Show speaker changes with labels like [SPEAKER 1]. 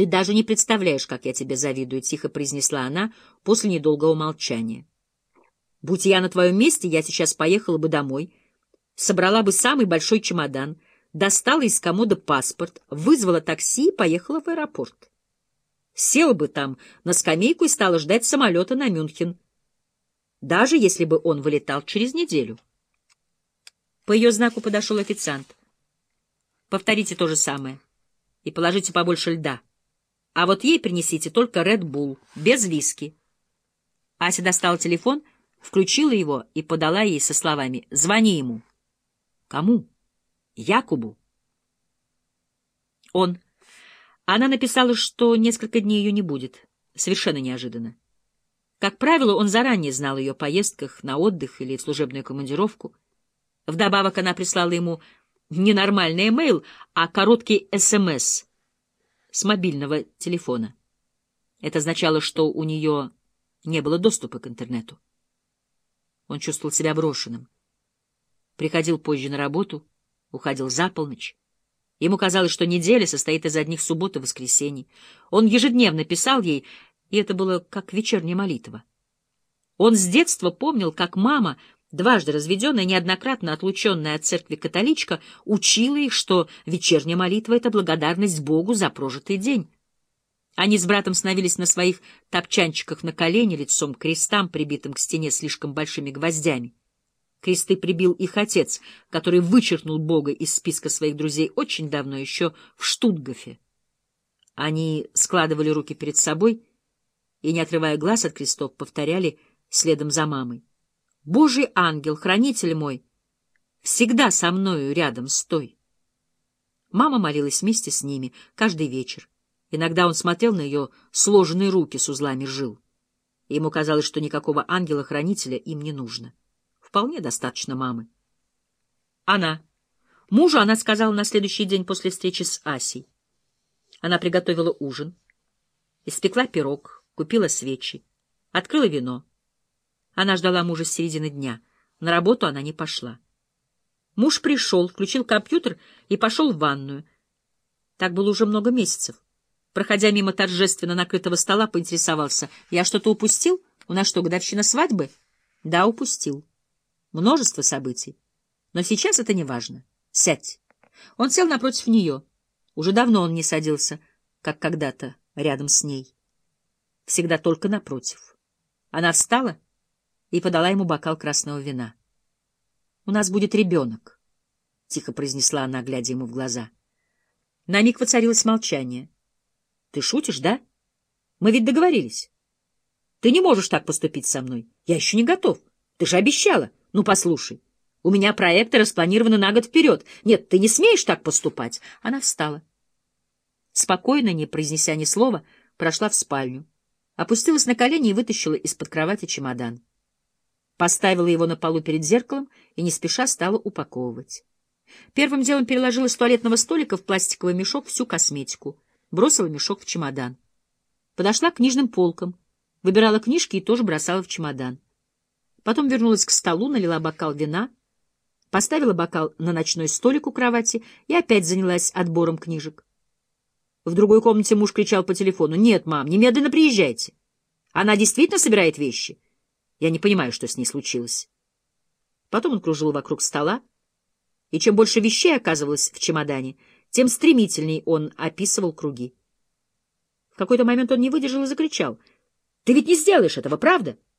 [SPEAKER 1] «Ты даже не представляешь, как я тебе завидую», — тихо произнесла она после недолгого молчания. «Будь я на твоем месте, я сейчас поехала бы домой, собрала бы самый большой чемодан, достала из комода паспорт, вызвала такси и поехала в аэропорт. Села бы там на скамейку и стала ждать самолета на Мюнхен, даже если бы он вылетал через неделю». По ее знаку подошел официант. «Повторите то же самое и положите побольше льда». А вот ей принесите только Red Bull, без виски. Ася достала телефон, включила его и подала ей со словами «Звони ему». Кому? Якубу. Он. Она написала, что несколько дней ее не будет. Совершенно неожиданно. Как правило, он заранее знал о ее поездках на отдых или в служебную командировку. Вдобавок она прислала ему не нормальный имейл, а короткий СМС — с мобильного телефона. Это означало, что у нее не было доступа к интернету. Он чувствовал себя брошенным. Приходил позже на работу, уходил за полночь. Ему казалось, что неделя состоит из одних суббот и воскресений. Он ежедневно писал ей, и это было как вечерняя молитва. Он с детства помнил, как мама дважды разведенная, неоднократно отлученная от церкви католичка, учила их, что вечерняя молитва — это благодарность Богу за прожитый день. Они с братом становились на своих топчанчиках на колени лицом к крестам, прибитым к стене слишком большими гвоздями. Кресты прибил их отец, который вычеркнул Бога из списка своих друзей очень давно, еще в Штутгофе. Они складывали руки перед собой и, не отрывая глаз от крестов, повторяли следом за мамой. Божий ангел, хранитель мой, всегда со мною рядом стой. Мама молилась вместе с ними каждый вечер. Иногда он смотрел на ее сложенные руки с узлами жил. Ему казалось, что никакого ангела-хранителя им не нужно. Вполне достаточно мамы. Она. Мужу она сказала на следующий день после встречи с Асей. Она приготовила ужин, испекла пирог, купила свечи, открыла вино. Она ждала мужа с середины дня. На работу она не пошла. Муж пришел, включил компьютер и пошел в ванную. Так было уже много месяцев. Проходя мимо торжественно накрытого стола, поинтересовался. «Я что-то упустил? У нас что, годовщина свадьбы?» «Да, упустил. Множество событий. Но сейчас это не важно. Сядь». Он сел напротив нее. Уже давно он не садился, как когда-то, рядом с ней. Всегда только напротив. Она встала и подала ему бокал красного вина. — У нас будет ребенок, — тихо произнесла она, глядя ему в глаза. На миг воцарилось молчание. — Ты шутишь, да? Мы ведь договорились. Ты не можешь так поступить со мной. Я еще не готов. Ты же обещала. Ну, послушай. У меня проекты распланированы на год вперед. Нет, ты не смеешь так поступать. Она встала. Спокойно, не произнеся ни слова, прошла в спальню. Опустилась на колени и вытащила из-под кровати чемодан поставила его на полу перед зеркалом и не спеша стала упаковывать. Первым делом переложила с туалетного столика в пластиковый мешок всю косметику, бросила мешок в чемодан. Подошла к книжным полкам, выбирала книжки и тоже бросала в чемодан. Потом вернулась к столу, налила бокал вина, поставила бокал на ночной столик у кровати и опять занялась отбором книжек. В другой комнате муж кричал по телефону. «Нет, мам, немедленно приезжайте. Она действительно собирает вещи?» Я не понимаю, что с ней случилось. Потом он кружил вокруг стола, и чем больше вещей оказывалось в чемодане, тем стремительней он описывал круги. В какой-то момент он не выдержал и закричал. — Ты ведь не сделаешь этого, правда? —